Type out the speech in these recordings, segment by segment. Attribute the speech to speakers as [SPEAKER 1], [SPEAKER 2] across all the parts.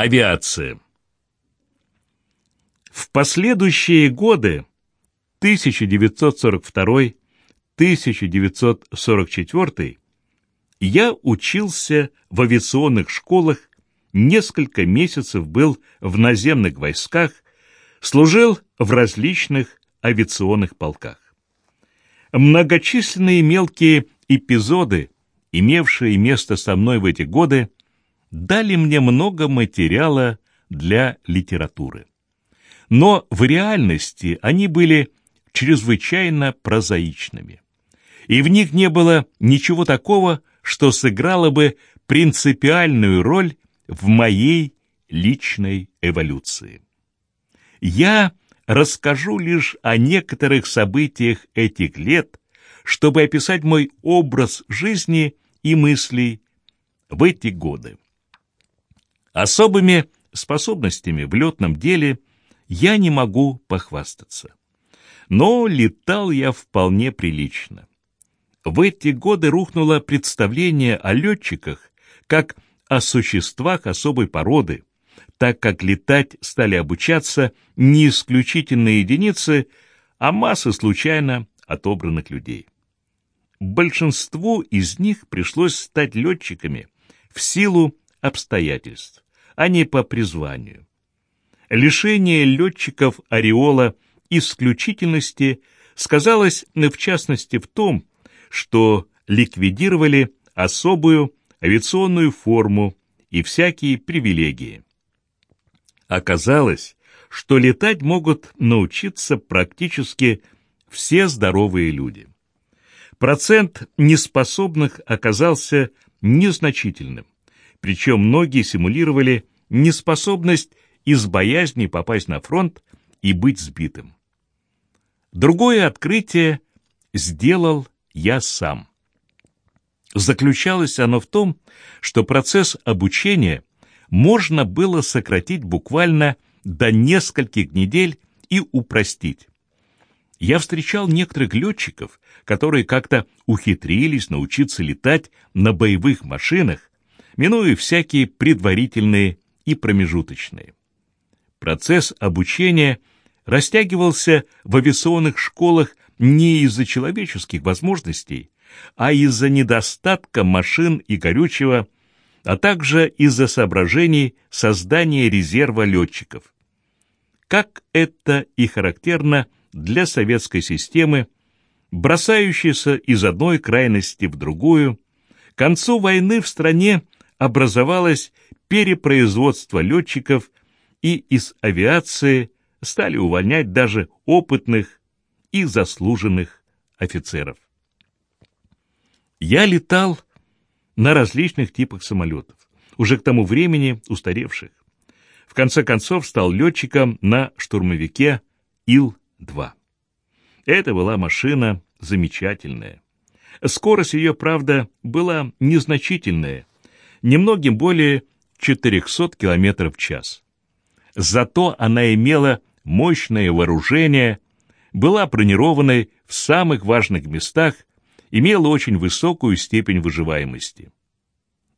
[SPEAKER 1] Авиация. В последующие годы 1942-1944 я учился в авиационных школах, несколько месяцев был в наземных войсках, служил в различных авиационных полках. Многочисленные мелкие эпизоды, имевшие место со мной в эти годы, дали мне много материала для литературы. Но в реальности они были чрезвычайно прозаичными. И в них не было ничего такого, что сыграло бы принципиальную роль в моей личной эволюции. Я расскажу лишь о некоторых событиях этих лет, чтобы описать мой образ жизни и мыслей в эти годы. Особыми способностями в летном деле я не могу похвастаться. Но летал я вполне прилично. В эти годы рухнуло представление о летчиках как о существах особой породы, так как летать стали обучаться не исключительные единицы, а массы случайно отобранных людей. Большинству из них пришлось стать летчиками в силу обстоятельств, а не по призванию. Лишение летчиков ореола исключительности сказалось в частности в том, что ликвидировали особую авиационную форму и всякие привилегии. Оказалось, что летать могут научиться практически все здоровые люди. Процент неспособных оказался незначительным, причем многие симулировали неспособность из боязни попасть на фронт и быть сбитым. Другое открытие сделал я сам. Заключалось оно в том, что процесс обучения можно было сократить буквально до нескольких недель и упростить. Я встречал некоторых летчиков, которые как-то ухитрились научиться летать на боевых машинах, минуя всякие предварительные и промежуточные. Процесс обучения растягивался в авиационных школах не из-за человеческих возможностей, а из-за недостатка машин и горючего, а также из-за соображений создания резерва летчиков. Как это и характерно для советской системы, бросающейся из одной крайности в другую, к концу войны в стране образовалось перепроизводство летчиков, и из авиации стали увольнять даже опытных и заслуженных офицеров. Я летал на различных типах самолетов, уже к тому времени устаревших. В конце концов стал летчиком на штурмовике Ил-2. Это была машина замечательная. Скорость ее, правда, была незначительная, немногим более 400 км в час. Зато она имела мощное вооружение, была бронированной в самых важных местах, имела очень высокую степень выживаемости.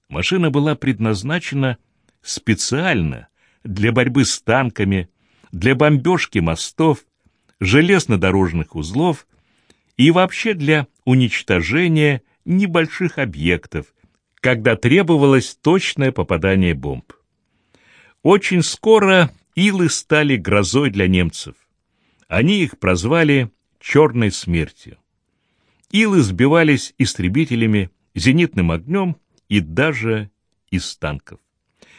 [SPEAKER 1] Машина была предназначена специально для борьбы с танками, для бомбежки мостов, железнодорожных узлов и вообще для уничтожения небольших объектов, когда требовалось точное попадание бомб. Очень скоро илы стали грозой для немцев. Они их прозвали «черной смертью». Илы сбивались истребителями, зенитным огнем и даже из танков.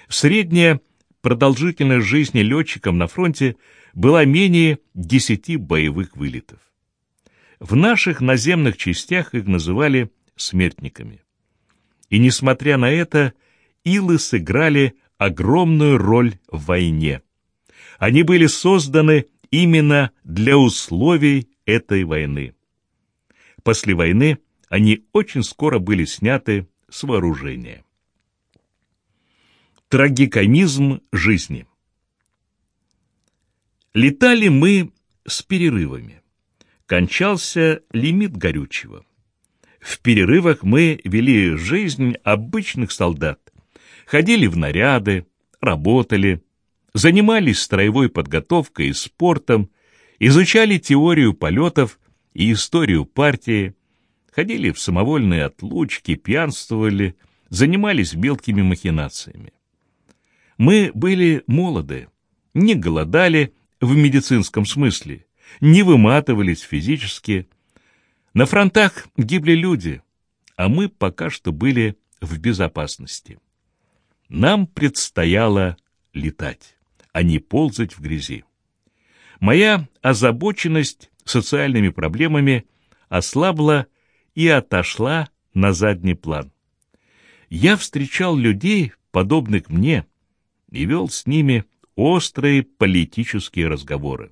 [SPEAKER 1] Средняя продолжительность жизни летчикам на фронте была менее десяти боевых вылетов. В наших наземных частях их называли смертниками. И несмотря на это, илы сыграли огромную роль в войне. Они были созданы именно для условий этой войны. После войны они очень скоро были сняты с вооружения. Трагикомизм жизни Летали мы с перерывами. Кончался лимит горючего. В перерывах мы вели жизнь обычных солдат, ходили в наряды, работали, занимались строевой подготовкой и спортом, изучали теорию полетов и историю партии, ходили в самовольные отлучки, пьянствовали, занимались мелкими махинациями. Мы были молоды, не голодали в медицинском смысле, не выматывались физически. На фронтах гибли люди, а мы пока что были в безопасности. Нам предстояло летать, а не ползать в грязи. Моя озабоченность социальными проблемами ослабла и отошла на задний план. Я встречал людей, подобных мне, и вел с ними острые политические разговоры.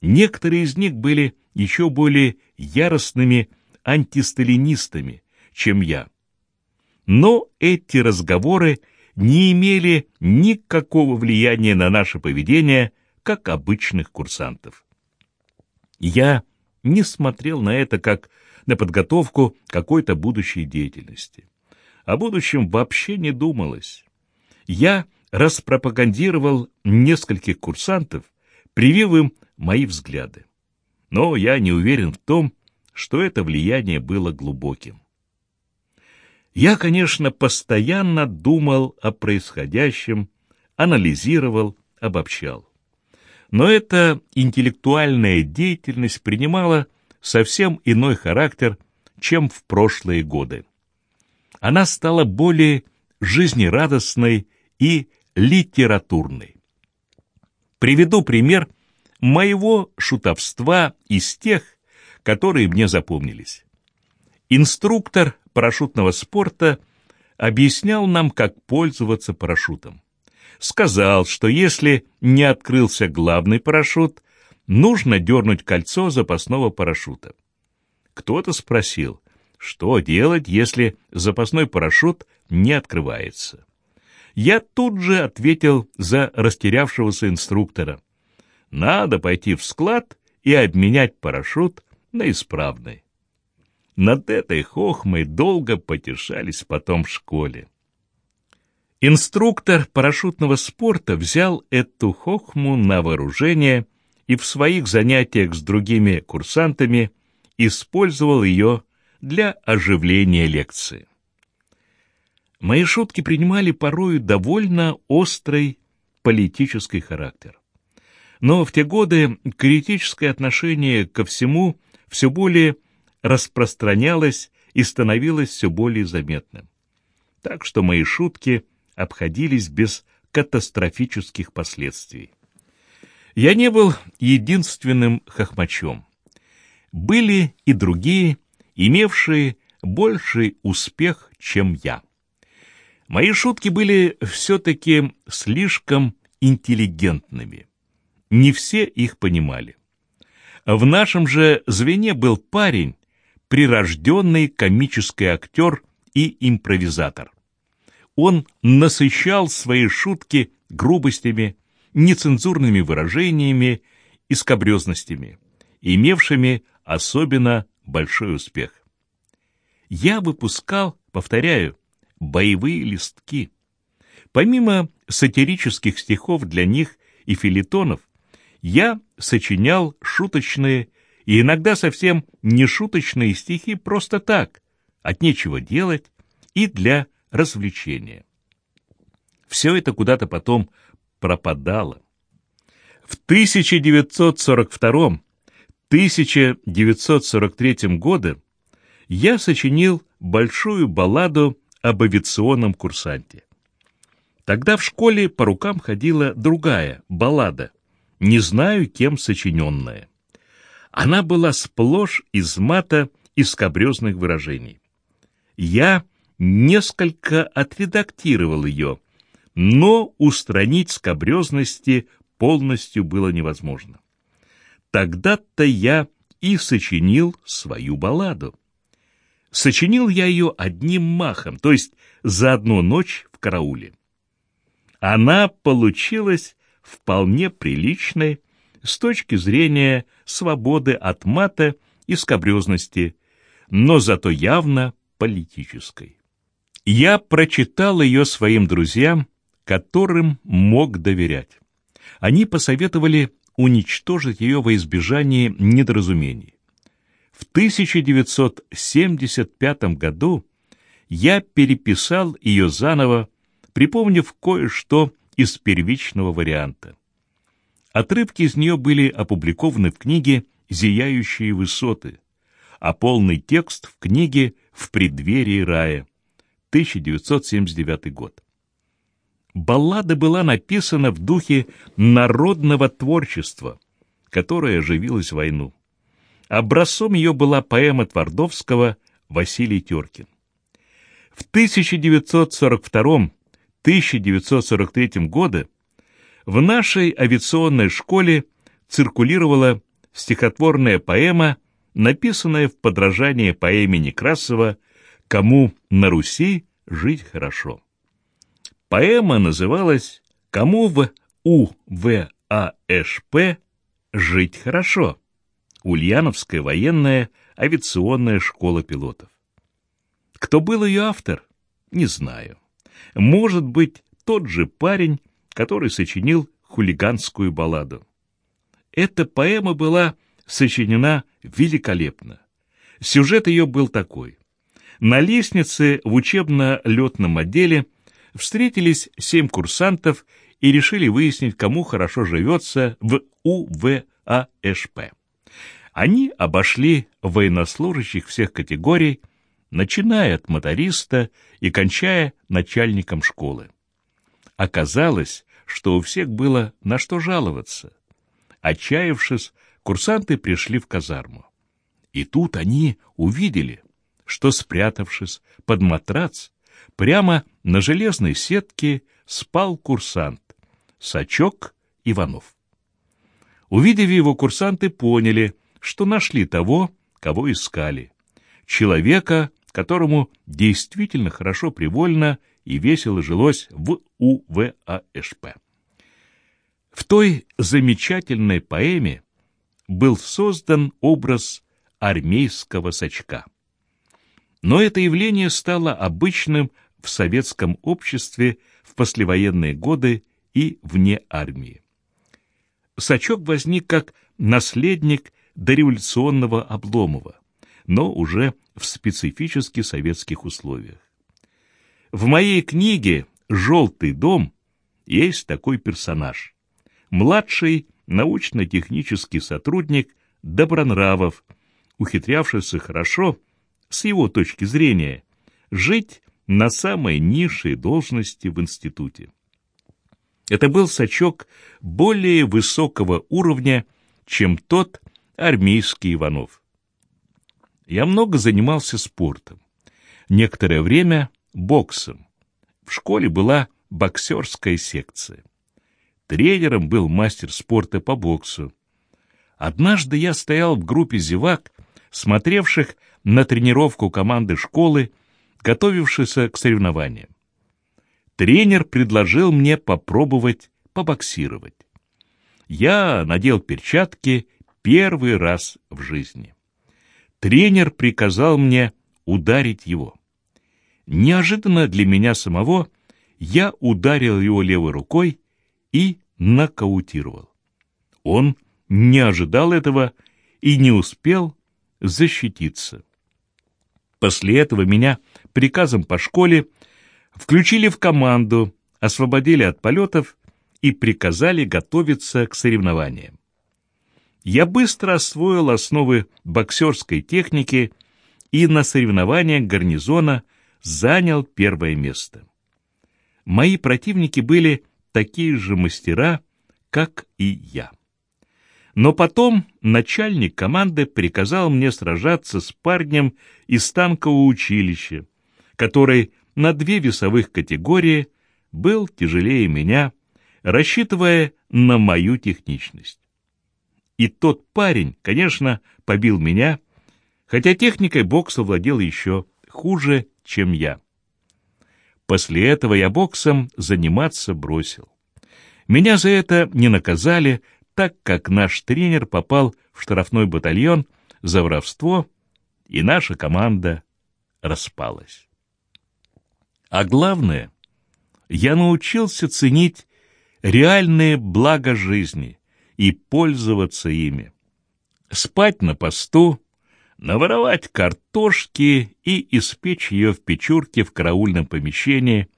[SPEAKER 1] Некоторые из них были еще более яростными антисталинистами, чем я. Но эти разговоры не имели никакого влияния на наше поведение, как обычных курсантов. Я не смотрел на это как на подготовку какой-то будущей деятельности. О будущем вообще не думалось. Я распропагандировал нескольких курсантов, привил им мои взгляды. Но я не уверен в том, что это влияние было глубоким. Я, конечно, постоянно думал о происходящем, анализировал, обобщал. Но эта интеллектуальная деятельность принимала совсем иной характер, чем в прошлые годы. Она стала более жизнерадостной и литературной. Приведу пример моего шутовства из тех, которые мне запомнились. Инструктор парашютного спорта объяснял нам, как пользоваться парашютом. Сказал, что если не открылся главный парашют, нужно дернуть кольцо запасного парашюта. Кто-то спросил, что делать, если запасной парашют не открывается. Я тут же ответил за растерявшегося инструктора. Надо пойти в склад и обменять парашют на исправный. Над этой хохмой долго потешались потом в школе. Инструктор парашютного спорта взял эту хохму на вооружение и в своих занятиях с другими курсантами использовал ее для оживления лекции. Мои шутки принимали порою довольно острый политический характер. Но в те годы критическое отношение ко всему все более распространялось и становилось все более заметным. Так что мои шутки обходились без катастрофических последствий. Я не был единственным хохмачом. Были и другие, имевшие больший успех, чем я. Мои шутки были все-таки слишком интеллигентными. Не все их понимали. В нашем же звене был парень, прирожденный комический актер и импровизатор. Он насыщал свои шутки грубостями, нецензурными выражениями и скобрезностями, имевшими особенно большой успех. Я выпускал, повторяю, боевые листки. Помимо сатирических стихов для них и филитонов, я сочинял шуточные и иногда совсем не шуточные стихи просто так, от нечего делать и для развлечения. Все это куда-то потом пропадало. В 1942-1943 годы я сочинил большую балладу об авиационном курсанте. Тогда в школе по рукам ходила другая баллада, не знаю, кем сочиненная. Она была сплошь из мата и скобрезных выражений. Я несколько отредактировал ее, но устранить скобрезности полностью было невозможно. Тогда-то я и сочинил свою балладу. Сочинил я ее одним махом, то есть за одну ночь в карауле. Она получилась вполне приличной с точки зрения свободы от мата и скобрезности, но зато явно политической. Я прочитал ее своим друзьям которым мог доверять. Они посоветовали уничтожить ее во избежание недоразумений. В 1975 году я переписал ее заново, припомнив кое-что из первичного варианта. Отрывки из нее были опубликованы в книге «Зияющие высоты», а полный текст в книге «В преддверии рая» 1979 год. Баллада была написана в духе народного творчества, которое оживилось войну. Образцом ее была поэма Твардовского «Василий Теркин». В 1942-1943 годы в нашей авиационной школе циркулировала стихотворная поэма, написанная в подражание поэме Некрасова «Кому на Руси жить хорошо». Поэма называлась «Кому в УВАШП жить хорошо?» Ульяновская военная авиационная школа пилотов. Кто был ее автор, не знаю. Может быть, тот же парень, который сочинил хулиганскую балладу. Эта поэма была сочинена великолепно. Сюжет ее был такой. На лестнице в учебно-летном отделе встретились семь курсантов и решили выяснить, кому хорошо живется в УВАШП. Они обошли военнослужащих всех категорий, начиная от моториста и кончая начальником школы. Оказалось, что у всех было на что жаловаться. Отчаявшись, курсанты пришли в казарму. И тут они увидели, что, спрятавшись под матрац, прямо на железной сетке спал курсант, Сачок Иванов. Увидев его, курсанты поняли, что нашли того, кого искали. Человека, которому действительно хорошо привольно и весело жилось в УВАШП. В той замечательной поэме был создан образ армейского сачка. Но это явление стало обычным в советском обществе в послевоенные годы и вне армии. Сачок возник как наследник дореволюционного Обломова, но уже в специфически советских условиях. В моей книге «Желтый дом» есть такой персонаж. Младший научно-технический сотрудник Добронравов, ухитрявшийся хорошо, с его точки зрения, жить на самой низшей должности в институте. Это был сачок более высокого уровня, чем тот армейский Иванов. Я много занимался спортом. Некоторое время боксом. В школе была боксерская секция. Тренером был мастер спорта по боксу. Однажды я стоял в группе зевак, смотревших на тренировку команды школы, готовившейся к соревнованиям. Тренер предложил мне попробовать побоксировать. Я надел перчатки первый раз в жизни. Тренер приказал мне ударить его. Неожиданно для меня самого я ударил его левой рукой и нокаутировал. Он не ожидал этого и не успел защититься. После этого меня приказом по школе включили в команду, освободили от полетов и приказали готовиться к соревнованиям. Я быстро освоил основы боксерской техники и на соревнованиях гарнизона занял первое место. Мои противники были такие же мастера, как и я. Но потом начальник команды приказал мне сражаться с парнем из танкового училища, который на две весовых категории был тяжелее меня, рассчитывая на мою техничность. И тот парень, конечно, побил меня, хотя техникой бокса владел еще хуже, чем я. После этого я боксом заниматься бросил. Меня за это не наказали, так как наш тренер попал в штрафной батальон за воровство, и наша команда распалась. А главное, я научился ценить реальные блага жизни и пользоваться ими. Спать на посту, наворовать картошки и испечь ее в печурке в караульном помещении,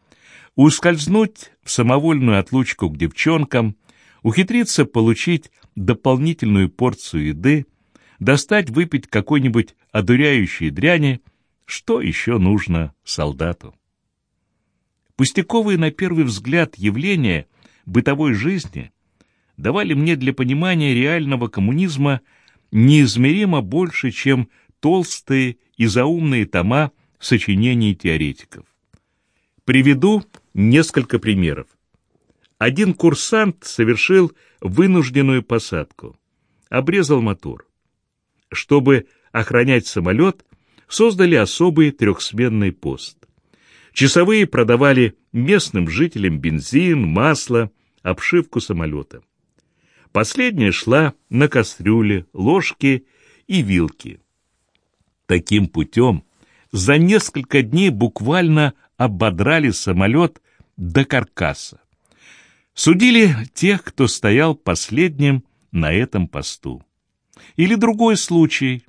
[SPEAKER 1] ускользнуть в самовольную отлучку к девчонкам, ухитриться получить дополнительную порцию еды, достать выпить какой-нибудь одуряющей дряни, что еще нужно солдату. Пустяковые на первый взгляд явления бытовой жизни давали мне для понимания реального коммунизма неизмеримо больше, чем толстые и заумные тома сочинений теоретиков. Приведу несколько примеров. Один курсант совершил вынужденную посадку, обрезал мотор. Чтобы охранять самолет, создали особый трехсменный пост. Часовые продавали местным жителям бензин, масло, обшивку самолета. Последняя шла на кастрюле, ложки и вилки. Таким путем за несколько дней буквально ободрали самолет до каркаса. Судили тех, кто стоял последним на этом посту. Или другой случай.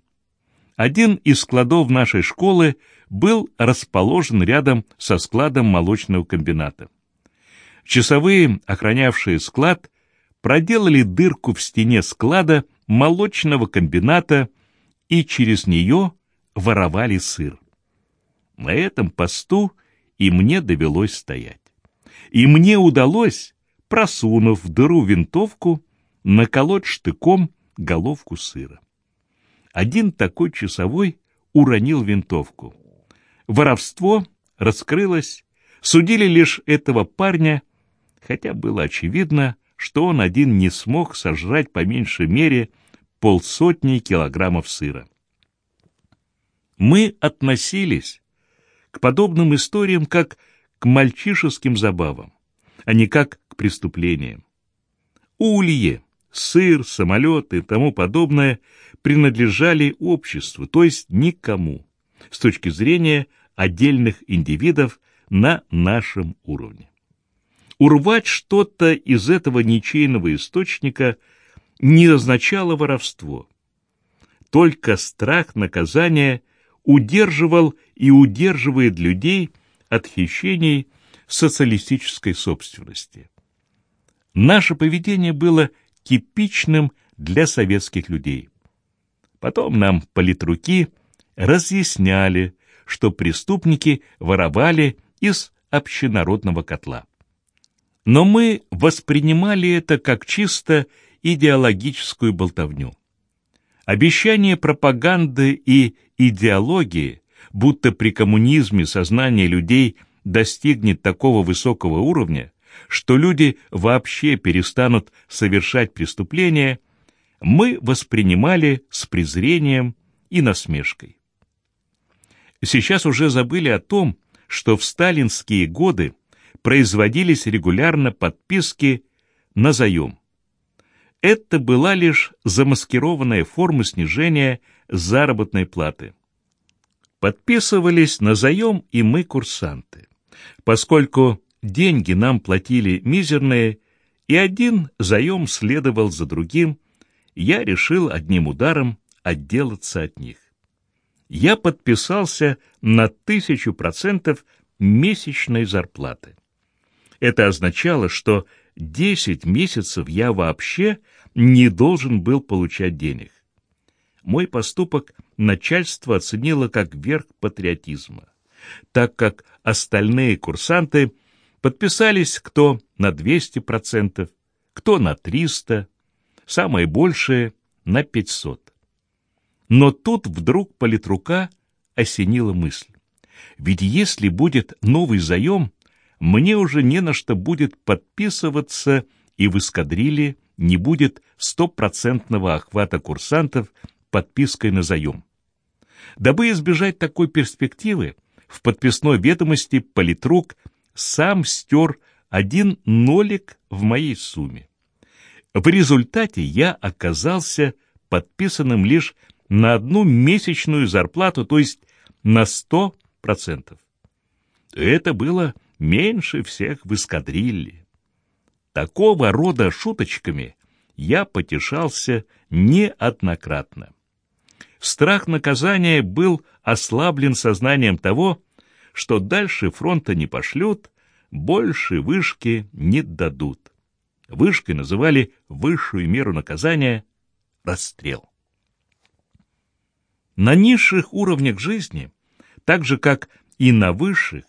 [SPEAKER 1] Один из складов нашей школы был расположен рядом со складом молочного комбината. Часовые, охранявшие склад, проделали дырку в стене склада молочного комбината и через нее воровали сыр. На этом посту и мне довелось стоять. И мне удалось, просунув в дыру винтовку, наколоть штыком головку сыра. Один такой часовой уронил винтовку. Воровство раскрылось, судили лишь этого парня, хотя было очевидно, что он один не смог сожрать по меньшей мере полсотни килограммов сыра. Мы относились к подобным историям как к мальчишеским забавам, а не как к преступлениям. Улье, сыр, самолеты и тому подобное принадлежали обществу, то есть никому, с точки зрения отдельных индивидов на нашем уровне. Урвать что-то из этого ничейного источника не означало воровство. Только страх наказания удерживал и удерживает людей от хищений социалистической собственности. Наше поведение было типичным для советских людей. Потом нам политруки разъясняли, что преступники воровали из общенародного котла. Но мы воспринимали это как чисто идеологическую болтовню. Обещание пропаганды и идеологии, будто при коммунизме сознание людей достигнет такого высокого уровня, что люди вообще перестанут совершать преступления, мы воспринимали с презрением и насмешкой. Сейчас уже забыли о том, что в сталинские годы производились регулярно подписки на заем. Это была лишь замаскированная форма снижения заработной платы. Подписывались на заем и мы, курсанты, поскольку деньги нам платили мизерные, и один заем следовал за другим, я решил одним ударом отделаться от них. Я подписался на тысячу процентов месячной зарплаты. Это означало, что 10 месяцев я вообще не должен был получать денег. Мой поступок начальство оценило как верх патриотизма, так как остальные курсанты подписались кто на 200%, кто на 300%, самое большее — на 500%. Но тут вдруг политрука осенила мысль. Ведь если будет новый заем, мне уже не на что будет подписываться, и в эскадриле не будет стопроцентного охвата курсантов подпиской на заем. Дабы избежать такой перспективы, в подписной ведомости политрук сам стер один нолик в моей сумме. В результате я оказался подписанным лишь на одну месячную зарплату, то есть на сто процентов. Это было меньше всех в эскадрилье. Такого рода шуточками я потешался неоднократно. Страх наказания был ослаблен сознанием того, что дальше фронта не пошлют, больше вышки не дадут. Вышкой называли высшую меру наказания — расстрел. На низших уровнях жизни, так же как и на высших,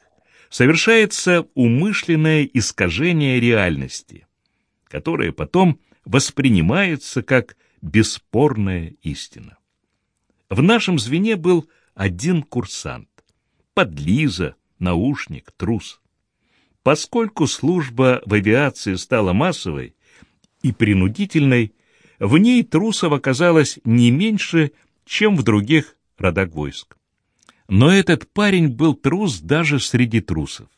[SPEAKER 1] совершается умышленное искажение реальности, которое потом воспринимается как бесспорная истина. В нашем звене был один курсант, подлиза, наушник, трус. Поскольку служба в авиации стала массовой и принудительной, в ней трусов оказалось не меньше, чем в других родах войск. Но этот парень был трус даже среди трусов.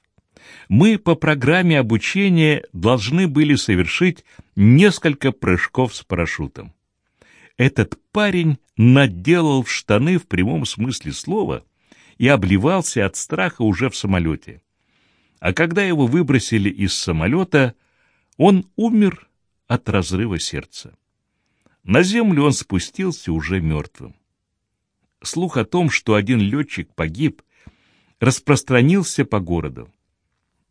[SPEAKER 1] Мы по программе обучения должны были совершить несколько прыжков с парашютом. Этот парень наделал в штаны в прямом смысле слова и обливался от страха уже в самолете. А когда его выбросили из самолета, он умер от разрыва сердца. На землю он спустился уже мертвым. Слух о том, что один летчик погиб, распространился по городу.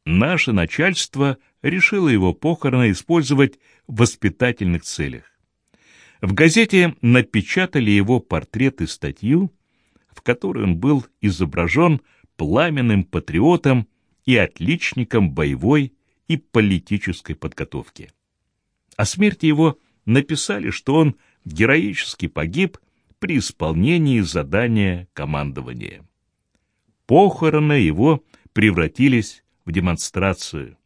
[SPEAKER 1] Наше начальство решило его похороны использовать в воспитательных целях. В газете напечатали его портрет и статью, в которой он был изображен пламенным патриотом и отличником боевой и политической подготовки. О смерти его написали, что он героически погиб при исполнении задания командования. Похороны его превратились в демонстрацию.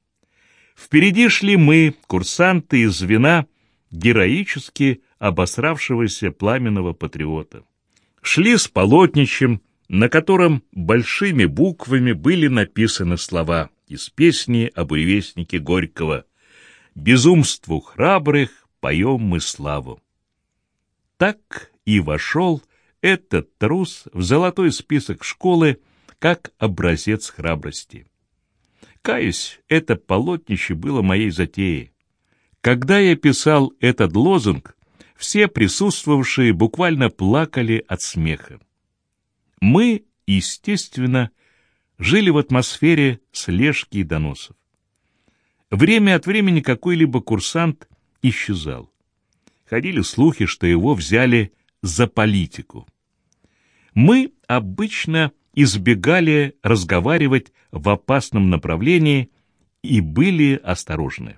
[SPEAKER 1] Впереди шли мы, курсанты из звена, героически обосравшегося пламенного патриота. Шли с полотнищем, на котором большими буквами были написаны слова из песни об буревестнике Горького «Безумству храбрых поем мы славу». Так и вошел этот трус в золотой список школы как образец храбрости. Каюсь, это полотнище было моей затеей. Когда я писал этот лозунг, все присутствовавшие буквально плакали от смеха. Мы, естественно, жили в атмосфере слежки и доносов. Время от времени какой-либо курсант исчезал. Ходили слухи, что его взяли за политику. Мы обычно избегали разговаривать в опасном направлении и были осторожны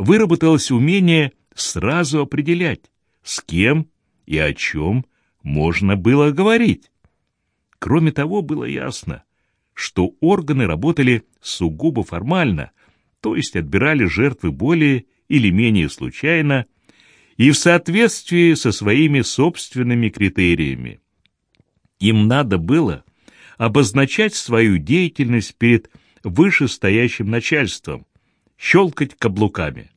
[SPEAKER 1] выработалось умение сразу определять, с кем и о чем можно было говорить. Кроме того, было ясно, что органы работали сугубо формально, то есть отбирали жертвы более или менее случайно и в соответствии со своими собственными критериями. Им надо было обозначать свою деятельность перед вышестоящим начальством, щелкать каблуками,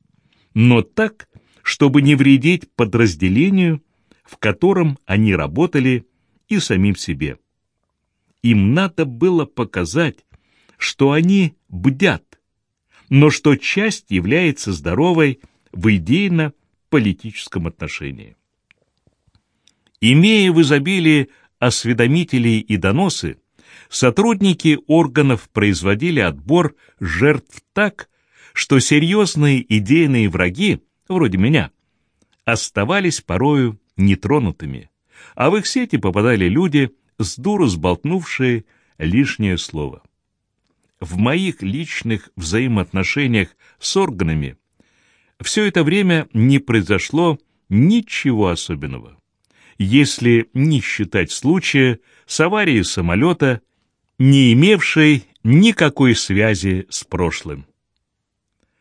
[SPEAKER 1] но так, чтобы не вредить подразделению, в котором они работали, и самим себе. Им надо было показать, что они бдят, но что часть является здоровой в идейно-политическом отношении. Имея в изобилии осведомителей и доносы, сотрудники органов производили отбор жертв так, что серьезные идейные враги, вроде меня, оставались порою нетронутыми, а в их сети попадали люди, с дуру сболтнувшие лишнее слово. В моих личных взаимоотношениях с органами все это время не произошло ничего особенного, если не считать случая с аварией самолета, не имевшей никакой связи с прошлым.